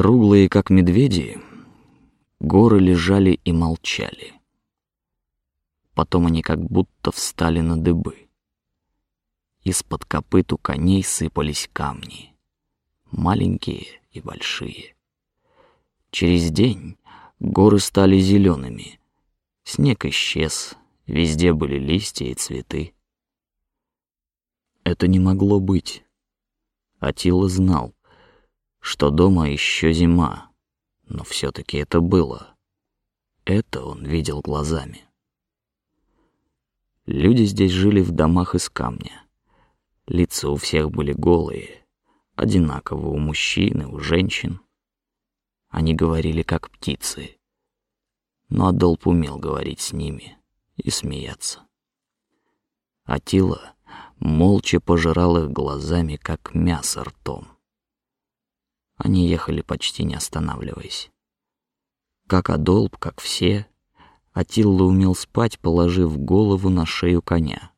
Круглые, как медведи, горы лежали и молчали. Потом они как будто встали на дыбы. Из-под копыт у коней сыпались камни, маленькие и большие. Через день горы стали зелеными, снег исчез, везде были листья и цветы. Это не могло быть. Атила знал, что дома еще зима, но все-таки это было. Это он видел глазами. Люди здесь жили в домах из камня. Лица у всех были голые, одинаково у мужчин и у женщин. Они говорили как птицы, но Адолп умел говорить с ними и смеяться. Атила молча пожирал их глазами, как мясо ртом. Они ехали почти не останавливаясь. Как Адолб, как все, Атилла умел спать, положив голову на шею коня.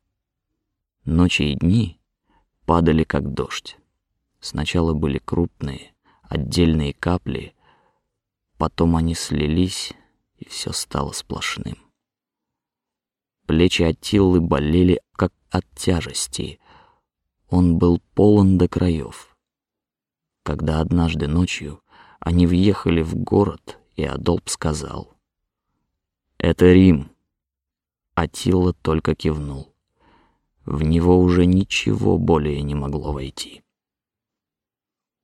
Ночи и дни падали как дождь. Сначала были крупные, отдельные капли, потом они слились, и все стало сплошным. Плечи Атиллы болели, как от тяжести. Он был полон до краев когда однажды ночью они въехали в город, и Адолб сказал: "Это Рим". Атила только кивнул. В него уже ничего более не могло войти.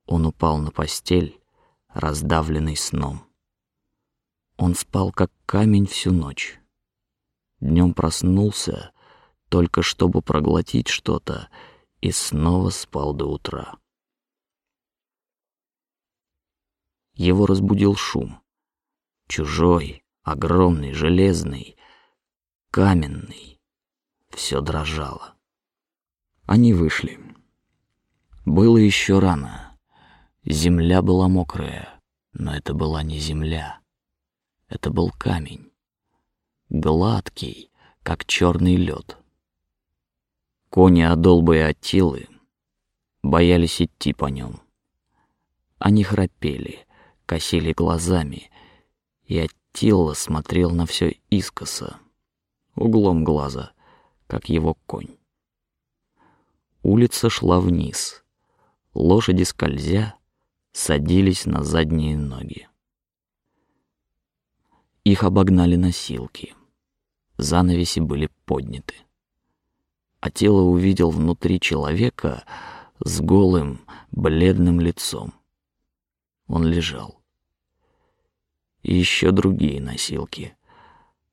Он упал на постель, раздавленный сном. Он спал как камень всю ночь. Днем проснулся, только чтобы проглотить что-то, и снова спал до утра. Его разбудил шум. Чужой, огромный, железный, каменный. Все дрожало. Они вышли. Было еще рано. Земля была мокрая, но это была не земля. Это был камень, гладкий, как черный лед. Кони Адолбы и Атилы боялись идти по нем. Они храпели, косили глазами, и Аттила смотрел на все искоса, углом глаза, как его конь. Улица шла вниз, лошади скользя садились на задние ноги. Их обогнали носилки, занавеси были подняты. А тело увидел внутри человека с голым, бледным лицом. Он лежал и еще другие носилки.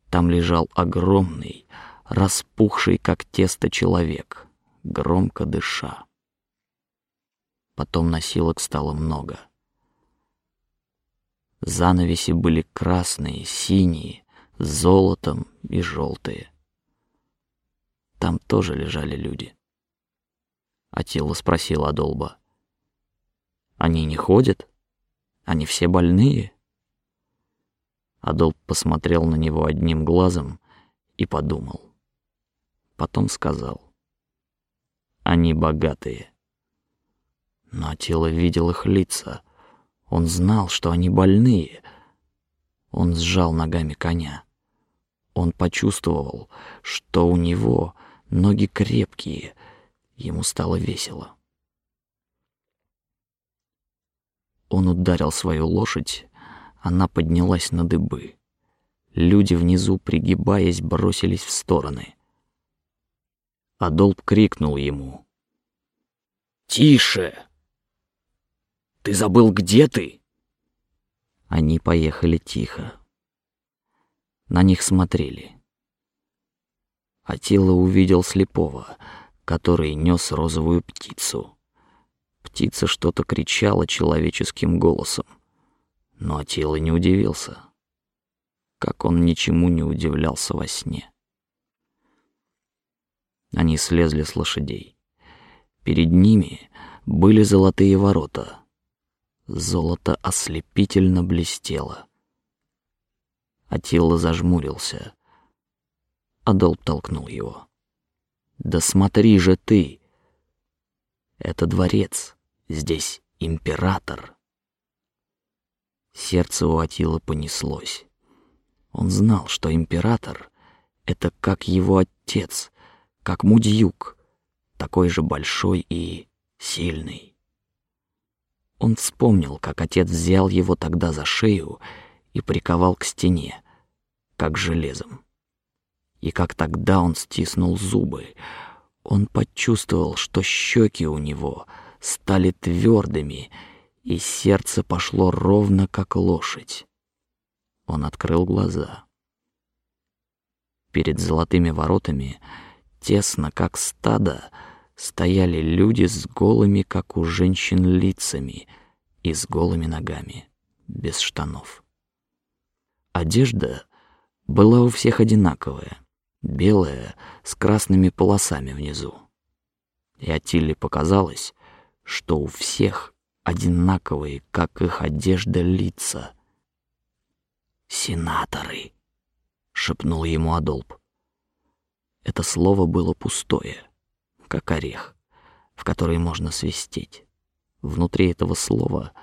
Там лежал огромный, распухший как тесто человек, громко дыша. Потом носилок стало много. Занавеси были красные, синие, с золотом и желтые. Там тоже лежали люди. Атила спросил Адолба. Они не ходят? Они все больные? Адолб посмотрел на него одним глазом и подумал. Потом сказал: "Они богатые". Но тело видел их лица. Он знал, что они больные. Он сжал ногами коня. Он почувствовал, что у него ноги крепкие. Ему стало весело. Он ударил свою лошадь она поднялась на дыбы. Люди внизу, пригибаясь, бросились в стороны. Адолб крикнул ему: "Тише! Ты забыл, где ты?" Они поехали тихо. На них смотрели. Атила увидел слепого, который нес розовую птицу. Птица что-то кричала человеческим голосом. Но Атила не удивился, как он ничему не удивлялся во сне. Они слезли с лошадей. Перед ними были золотые ворота. Золото ослепительно блестело. Атила зажмурился. Адолб толкнул его. Да смотри же ты! Это дворец. Здесь император. Сердце у Атила понеслось. Он знал, что император — это как его отец, как Мудьюк, такой же большой и сильный. Он вспомнил, как отец взял его тогда за шею и приковал к стене, как железом. И как тогда он стиснул зубы, он почувствовал, что щеки у него стали твердыми, и сердце пошло ровно, как лошадь. Он открыл глаза. Перед золотыми воротами, тесно как стадо, стояли люди с голыми, как у женщин, лицами и с голыми ногами, без штанов. Одежда была у всех одинаковая, белая, с красными полосами внизу. И Атиле показалось, что у всех одинаковые, как их одежда, лица, «Сенаторы!» — шепнул ему Адолб. Это слово было пустое, как орех, в который можно свистеть. Внутри этого слова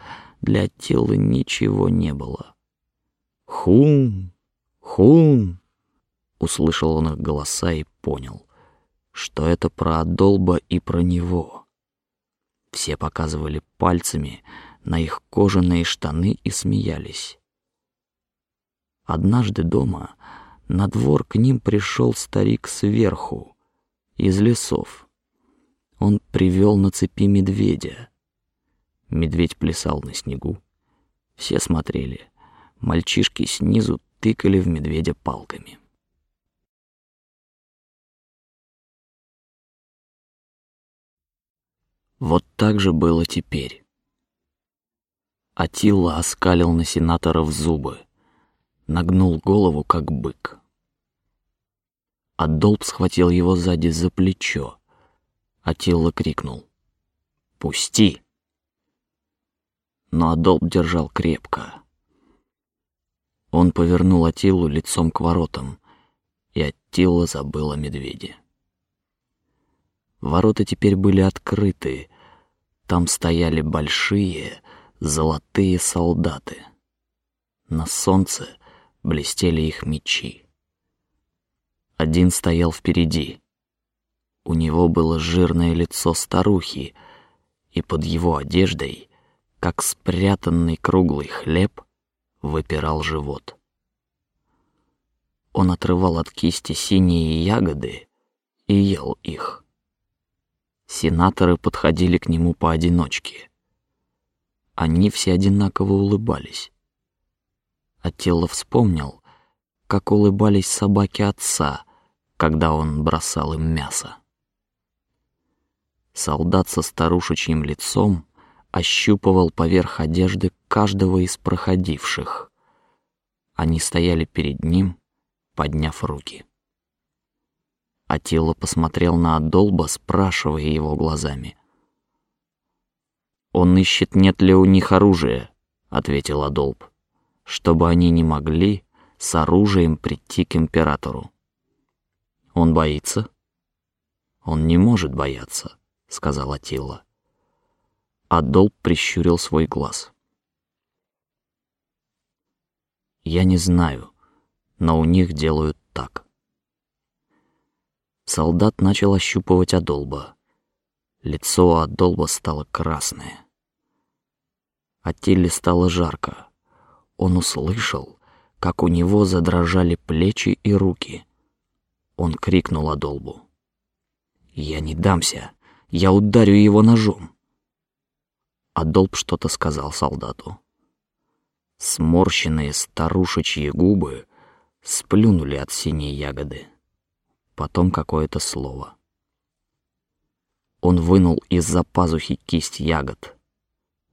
для тела ничего не было. «Хум! Хум!» Услышал он их голоса и понял, что это про Адолба и про него. Все показывали пальцами на их кожаные штаны и смеялись. Однажды дома на двор к ним пришел старик сверху, из лесов. Он привел на цепи медведя. Медведь плясал на снегу. Все смотрели. Мальчишки снизу тыкали в медведя палками. Вот так же было теперь. Атилла оскалил на сенаторов зубы нагнул голову, как бык. Адолб схватил его сзади за плечо. Атилла крикнул: "Пусти!" Но Адолб держал крепко. Он повернул Атилу лицом к воротам, и Атилла забыл о медведе. Ворота теперь были открыты. Там стояли большие золотые солдаты. На солнце блестели их мечи. Один стоял впереди. У него было жирное лицо старухи, и под его одеждой, как спрятанный круглый хлеб, выпирал живот. Он отрывал от кисти синие ягоды и ел их. Сенаторы подходили к нему поодиночке. Они все одинаково улыбались. Аттила вспомнил, как улыбались собаки отца, когда он бросал им мясо. Солдат со старушечьим лицом ощупывал поверх одежды каждого из проходивших. Они стояли перед ним, подняв руки. Атила посмотрел на Адолба, спрашивая его глазами. Он ищет, нет ли у них оружия, ответил Адолб чтобы они не могли с оружием прийти к императору. Он боится? Он не может бояться, сказала Тила. Адолб прищурил свой глаз. Я не знаю, но у них делают так. Солдат начал ощупывать Адолба. Лицо Адолба стало красное. Атилле стало жарко он услышал, как у него задрожали плечи и руки. Он крикнул Адолбу: "Я не дамся, я ударю его ножом". Адолб что-то сказал солдату. Сморщенные старушечьи губы сплюнули от синей ягоды. Потом какое-то слово. Он вынул из-за пазухи кисть ягод,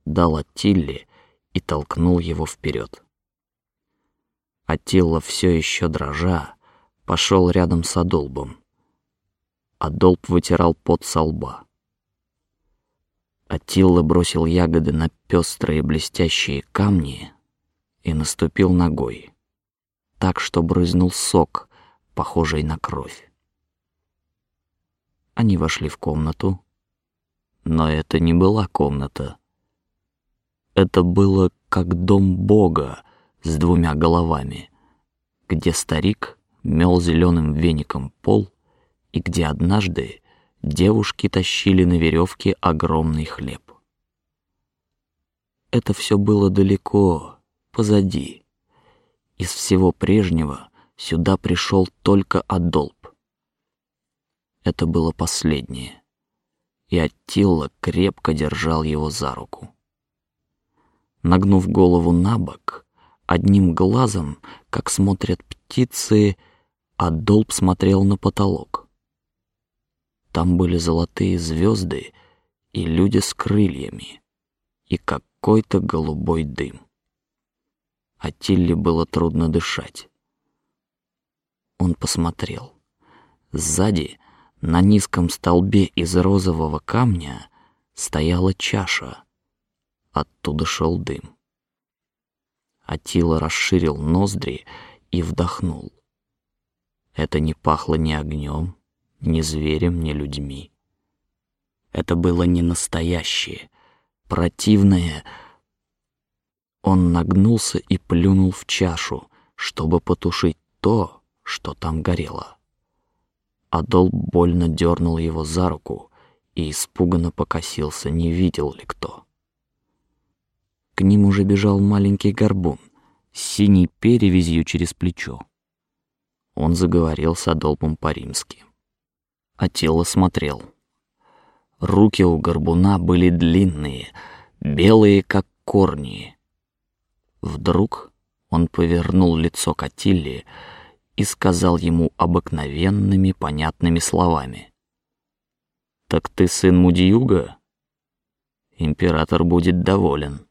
дал Аттилле и толкнул его вперед. Атилла все еще дрожа пошел рядом с Адолбом. Адолб вытирал пот со лба. Атилла бросил ягоды на пестрые блестящие камни и наступил ногой, так что брызнул сок, похожий на кровь. Они вошли в комнату, но это не была комната. Это было как дом Бога с двумя головами, где старик мел зеленым веником пол и где однажды девушки тащили на веревке огромный хлеб. Это все было далеко, позади. Из всего прежнего сюда пришел только Адолб. Это было последнее, и Аттила крепко держал его за руку. Нагнув голову на бок, одним глазом, как смотрят птицы, Адолб смотрел на потолок. Там были золотые звезды и люди с крыльями, и какой-то голубой дым. А было трудно дышать. Он посмотрел. Сзади, на низком столбе из розового камня, стояла чаша. Оттуда шел дым. Атила расширил ноздри и вдохнул. Это не пахло ни огнем, ни зверем, ни людьми. Это было не настоящее, противное. Он нагнулся и плюнул в чашу, чтобы потушить то, что там горело. Адол больно дернул его за руку и испуганно покосился, не видел ли кто. К ним уже бежал маленький горбун с синей перевязью через плечо. Он заговорил с Адолпом по-римски а тело смотрел. Руки у горбуна были длинные, белые как корни. Вдруг он повернул лицо к Атилле и сказал ему обыкновенными понятными словами: "Так ты сын Мудиюга? Император будет доволен.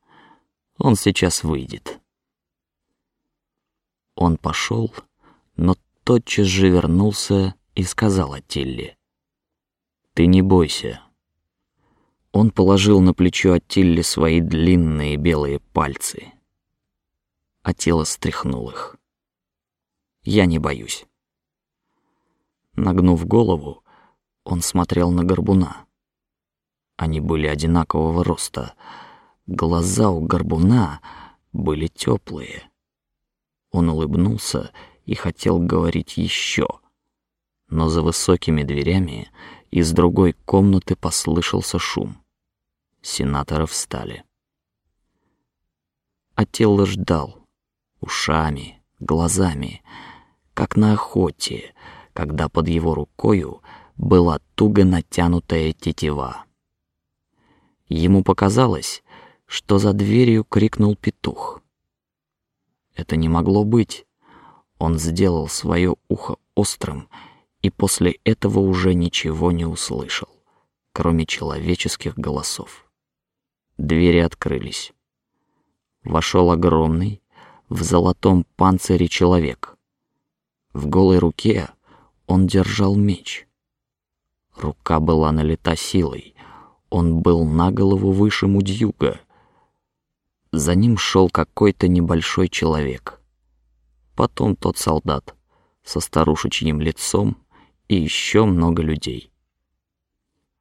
Он сейчас выйдет". Он пошел, но тотчас же вернулся и сказал Атилле: ты не бойся. Он положил на плечо Аттилли свои длинные белые пальцы, а тело стряхнул их. Я не боюсь. Нагнув голову, он смотрел на горбуна. Они были одинакового роста. Глаза у горбуна были теплые. Он улыбнулся и хотел говорить еще, но за высокими дверями из другой комнаты послышался шум. Сенаторы встали. Аттила ждал ушами, глазами, как на охоте, когда под его рукою была туго натянутая тетива. Ему показалось, что за дверью крикнул петух. Это не могло быть. Он сделал свое ухо острым и после этого уже ничего не услышал, кроме человеческих голосов. Двери открылись. Вошел огромный, в золотом панцире человек. В голой руке он держал меч. Рука была налита силой. Он был на голову выше Мудьюга. За ним шел какой-то небольшой человек. Потом тот солдат со старушечьим лицом и еще много людей.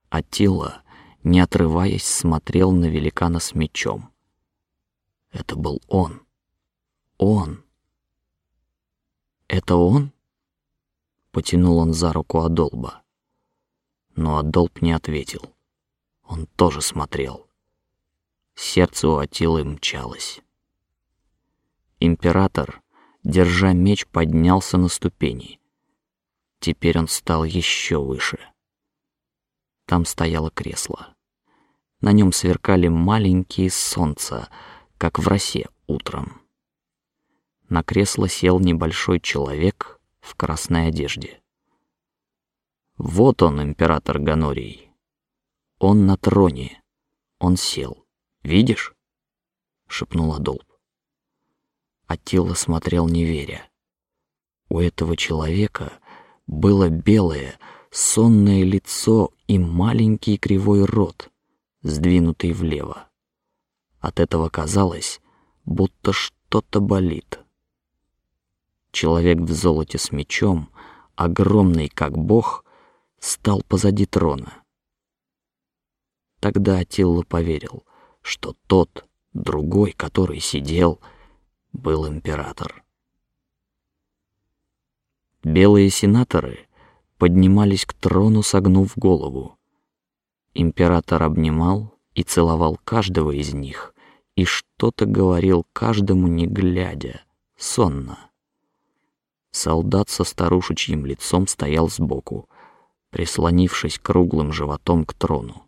Атила, не отрываясь, смотрел на великана с мечом. Это был он. Он. Это он? Потянул он за руку Адолба. Но Адолб не ответил. Он тоже смотрел. Сердце у Атилы мчалось. Император, держа меч, поднялся на ступени Теперь он стал еще выше. Там стояло кресло. На нем сверкали маленькие солнца, как в росе утром. На кресло сел небольшой человек в красной одежде. Вот он, император Ганорий. Он на троне. Он сел. Видишь? шепнула Долб. Атила смотрел не веря. У этого человека было белое, сонное лицо и маленький кривой рот, сдвинутый влево. От этого казалось, будто что-то болит. Человек в золоте с мечом, огромный как бог, стал позади трона. Тогда Атилла поверил, что тот другой, который сидел, был император. Белые сенаторы поднимались к трону, согнув голову. Император обнимал и целовал каждого из них и что-то говорил каждому, не глядя, сонно. Солдат со старушечьим лицом стоял сбоку, прислонившись круглым животом к трону.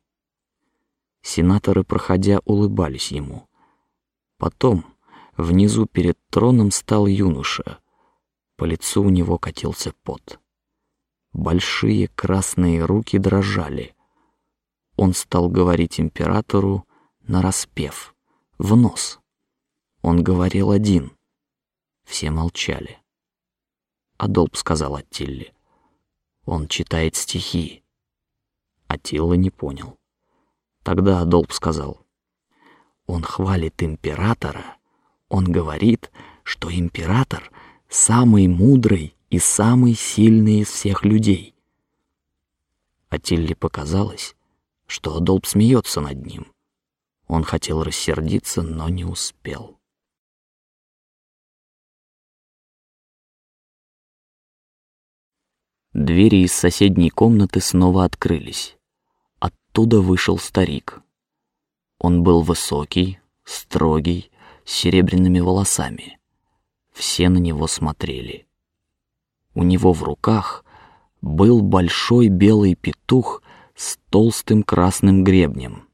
Сенаторы, проходя, улыбались ему. Потом внизу перед троном стал юноша. По лицу у него катился пот. Большие красные руки дрожали. Он стал говорить императору на распев, в нос. Он говорил один. Все молчали. Адолб сказал Аттилле. Он читает стихи. Атилла не понял. Тогда Адолб сказал. Он хвалит императора. Он говорит, что император самый мудрый и самый сильный из всех людей. Атилле показалось, что Адолб смеется над ним. Он хотел рассердиться, но не успел. Двери из соседней комнаты снова открылись. Оттуда вышел старик. Он был высокий, строгий, с серебряными волосами. Все на него смотрели. У него в руках был большой белый петух с толстым красным гребнем.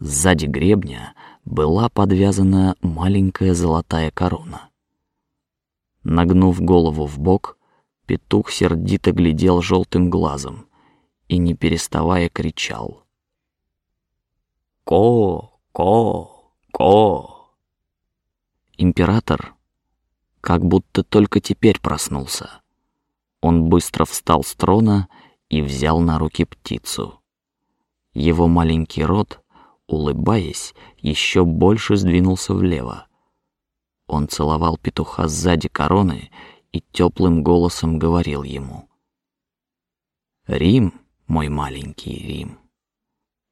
Сзади гребня была подвязана маленькая золотая корона. Нагнув голову в бок, петух сердито глядел желтым глазом и не переставая кричал: "Ко, ко, ко!" Император, как будто только теперь проснулся. Он быстро встал с трона и взял на руки птицу. Его маленький рот, улыбаясь, еще больше сдвинулся влево. Он целовал петуха сзади короны и теплым голосом говорил ему: "Рим, мой маленький Рим,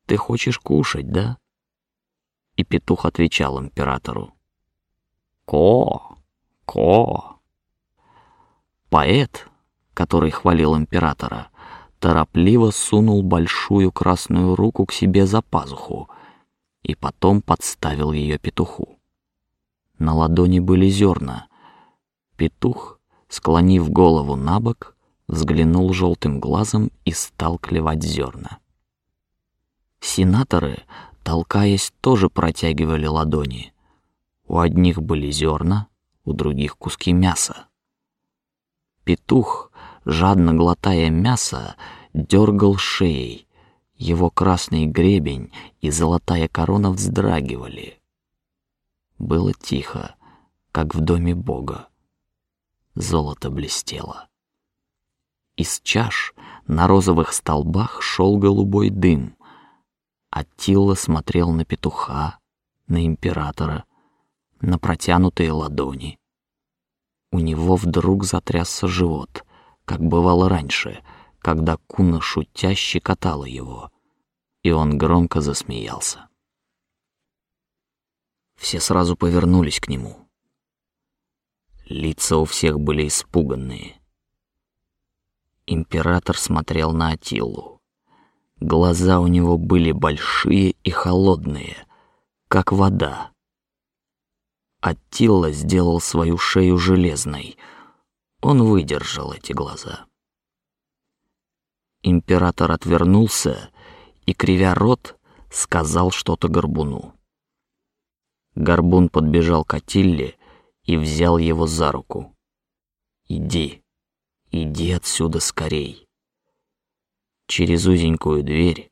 ты хочешь кушать, да?" И петух отвечал императору: "Ко, ко." Поэт, который хвалил императора, торопливо сунул большую красную руку к себе за пазуху и потом подставил ее петуху. На ладони были зерна. Петух, склонив голову на бок, взглянул желтым глазом и стал клевать зерна. Сенаторы, толкаясь, тоже протягивали ладони. У одних были зерна, у других куски мяса. Петух, жадно глотая мясо, дергал шеей. Его красный гребень и золотая корона вздрагивали. Было тихо, как в доме Бога. Золото блестело. Из чаш на розовых столбах шел голубой дым. Аттила смотрел на петуха, на императора, на протянутые ладони. У него вдруг затрясся живот, как бывало раньше, когда Куна шутя щекотала его, и он громко засмеялся. Все сразу повернулись к нему. Лица у всех были испуганные. Император смотрел на Атилу. Глаза у него были большие и холодные, как вода. Аттила сделал свою шею железной — он выдержал эти глаза. Император отвернулся и, кривя рот, сказал что-то Горбуну. Горбун подбежал к Атилле и взял его за руку. Иди, иди отсюда скорей. Через узенькую дверь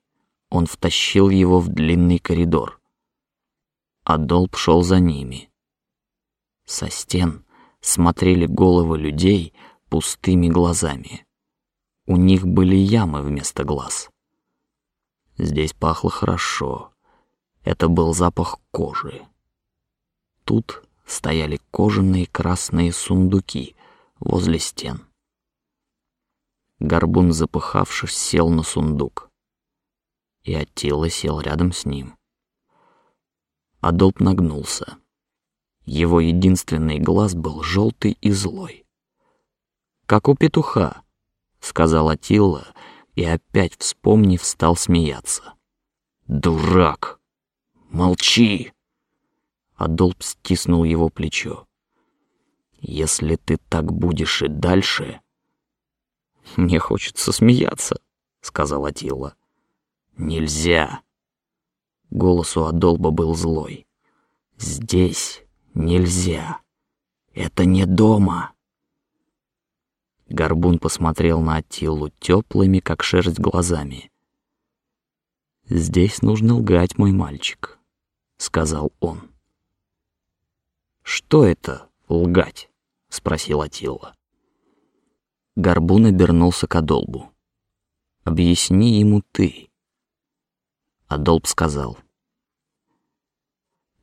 он втащил его в длинный коридор. Адолб шел за ними. Со стен смотрели головы людей пустыми глазами. У них были ямы вместо глаз. Здесь пахло хорошо. Это был запах кожи. Тут стояли кожаные красные сундуки возле стен. Горбун, запыхавшись, сел на сундук, и Аттила сел рядом с ним. Адолб нагнулся. Его единственный глаз был желтый и злой. «Как у петуха», — сказал Атилла, и опять, вспомнив, стал смеяться. «Дурак! Молчи!» Адолб стиснул его плечо. «Если ты так будешь и дальше...» «Мне хочется смеяться», — сказал Атилла. «Нельзя!» Голос у Адолба был злой. «Здесь нельзя. Это не дома». Горбун посмотрел на Атилу теплыми, как шерсть, глазами. «Здесь нужно лгать, мой мальчик», — сказал он. «Что это лгать?» — спросил Атила. Горбун обернулся к Адолбу. «Объясни ему ты». Адолб сказал.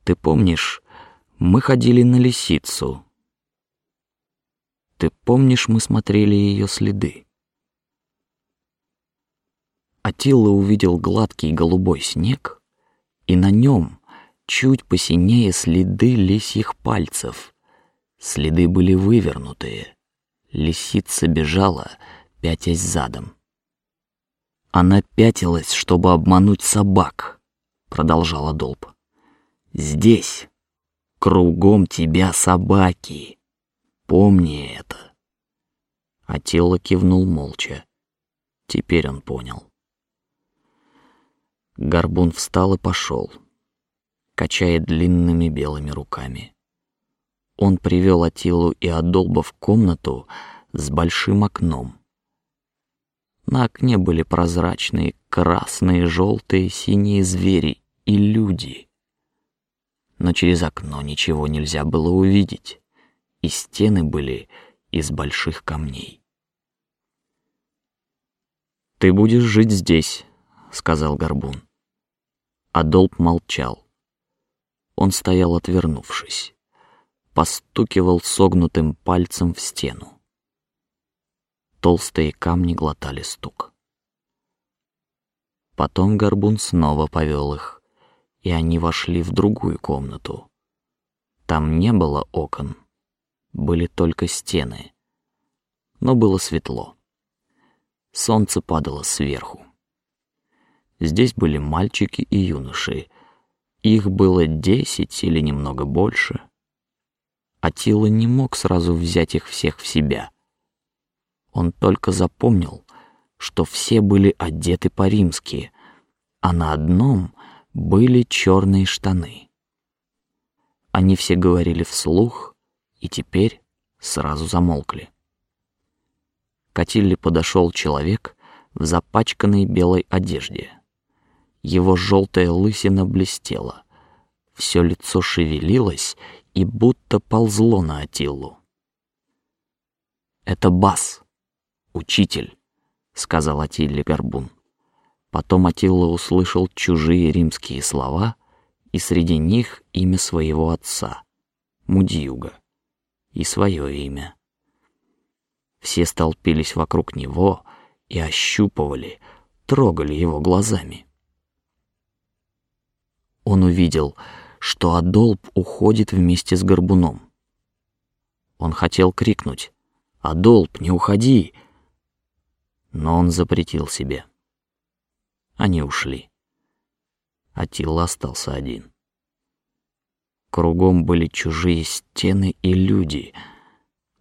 «Ты помнишь, мы ходили на лисицу, ты помнишь, мы смотрели ее следы? Атилла увидел гладкий голубой снег, и на нем чуть посинее следы лисьих пальцев. Следы были вывернутые. Лисица бежала, пятясь задом. Она пятилась, чтобы обмануть собак, продолжала Долб. Здесь кругом тебя собаки. Помни это. А тело кивнул молча. Теперь он понял. Горбун встал и пошел, качая длинными белыми руками. Он привел Атилу и Адолба в комнату с большим окном. На окне были прозрачные красные, желтые, синие звери и люди. Но через окно ничего нельзя было увидеть и стены были из больших камней. Ты будешь жить здесь, сказал Горбун. Адолб молчал. Он стоял, отвернувшись, постукивал согнутым пальцем в стену. Толстые камни глотали стук. Потом Горбун снова повел их, и они вошли в другую комнату. Там не было окон были только стены, но было светло. Солнце падало сверху. Здесь были мальчики и юноши. Их было десять или немного больше. Атила не мог сразу взять их всех в себя. Он только запомнил, что все были одеты по-римски, а на одном были черные штаны. Они все говорили вслух, и теперь сразу замолкли. К Атилле подошел человек в запачканной белой одежде. Его желтая лысина блестела, все лицо шевелилось и будто ползло на Атиллу. Это Бас, учитель, сказал Атилле Горбун. Потом Атилла услышал чужие римские слова и среди них имя своего отца, Мудьюга и свое имя. Все столпились вокруг него и ощупывали, трогали его глазами. Он увидел, что Адолб уходит вместе с горбуном. Он хотел крикнуть: "Адолб, не уходи!" Но он запретил себе. Они ушли. Атила остался один. Кругом были чужие стены и люди.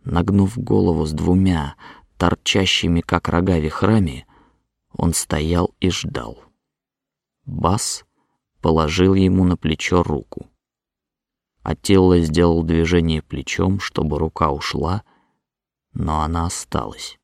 Нагнув голову с двумя торчащими как рога вихрами, он стоял и ждал. Бас положил ему на плечо руку. Аттилла сделал движение плечом, чтобы рука ушла, но она осталась.